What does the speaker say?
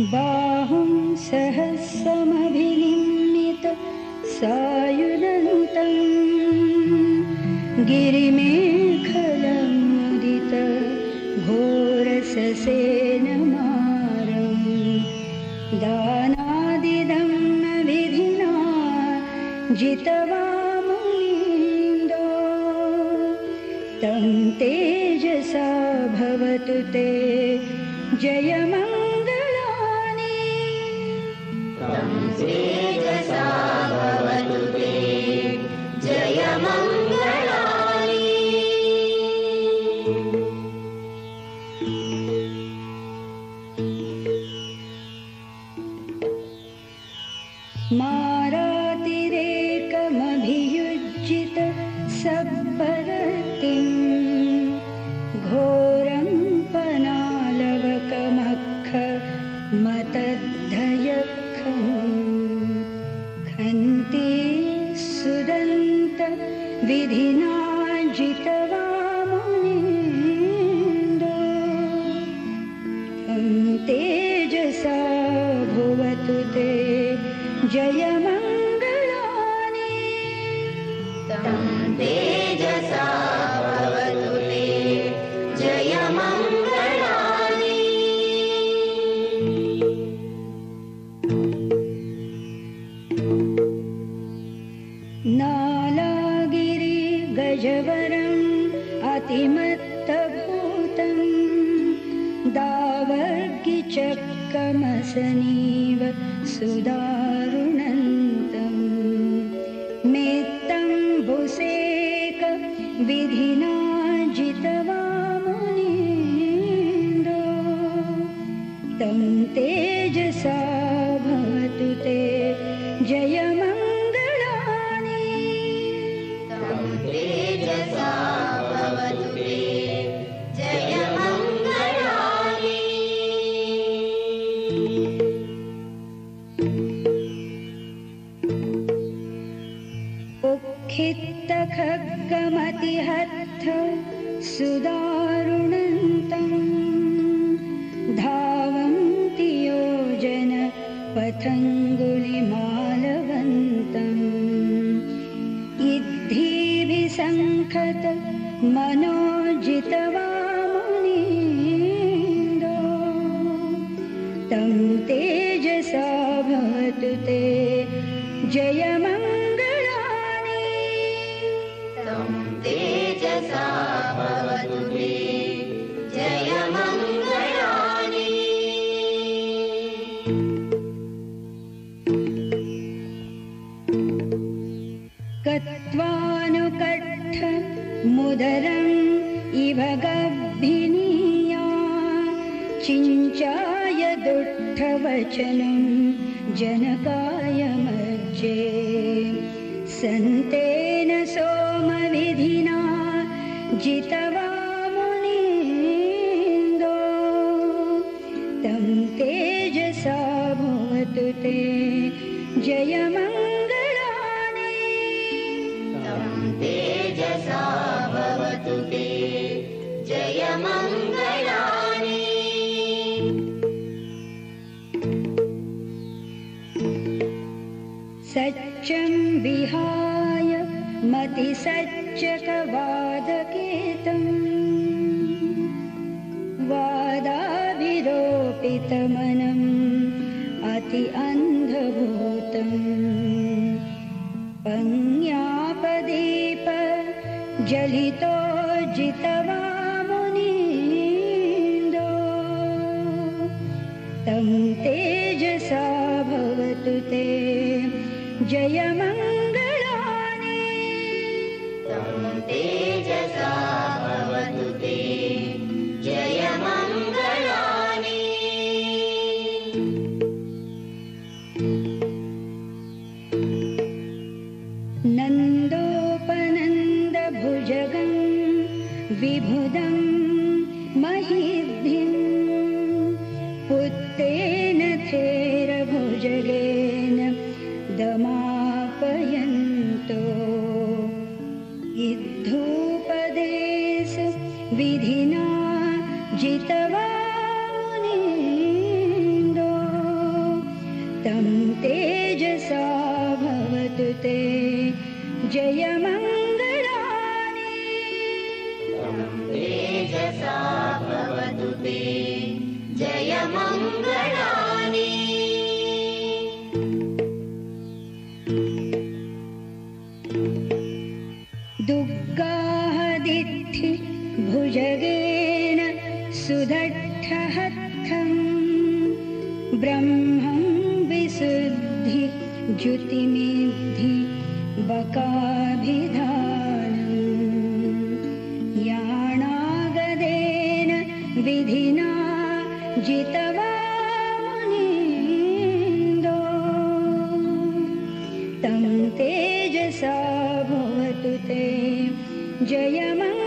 बाहुं सहस्रमभिनिमित सायुनन्तम् गिरिमेखलमुदित घोरससेनमारम् दानादिदं विधिना जितवामुनीन्दो तं तेजसा भवतु ते जयमङ्गलानि तेजसा भवतु ते जयमङ्गलानि मारातिरेकमभियुज्जित विधिना जितवामुनीन्दो तं तेजसा भुवतु ते जयमङ्गलानि दावर्गिचक्रमसनीव सुदारुणन्तम्। मेत्तं भुसेक विधिना जितवामुनीन्दो तं तेजसा मनोजितवामुनीन्दो तं तेजसा भवतु ते जयमङ्गलानि तं तेजसा भवतु ते जयमङ्गलानि कत्वानुकट्ठ मुदरम् इव गभ्भिनीया चिञ्चाय दुःखवचनं जनकाय मज्जे सन्तेन सोमविधिना जितवामुनीन्दो तं तेजसा भवतु ते जयमङ्गलानि। तं तेजसा सच्चं विहाय मतिसच्चकवादकेतम् वादाभिरोपितमनम् अति अन्धभूतम् पङ्यापदीप जलितो जितवामुनीन्दो तं तेजसा भवतु ते जयमङ्गलानि। तं तेजसा भवतु ते। जयमङ्गलानि। नन्दोपनन्दभुजगं विभुदं महिद्धिं पुत्तेन तं तेजसा भवतु ते। जयमङ्गलानि तं तेजसा भवतु ते। जयमङ्गलानि दुर्गाहदिद्धि भुजगेन सुदट्ठहत्थम्। ब्रह्मं विशुद्धि द्युतिमेद्धि बकाभिधानम् याणागदेन विधिना जितवामुनीन्दो तं तेजसा भवतु ते जयमङ्गलानि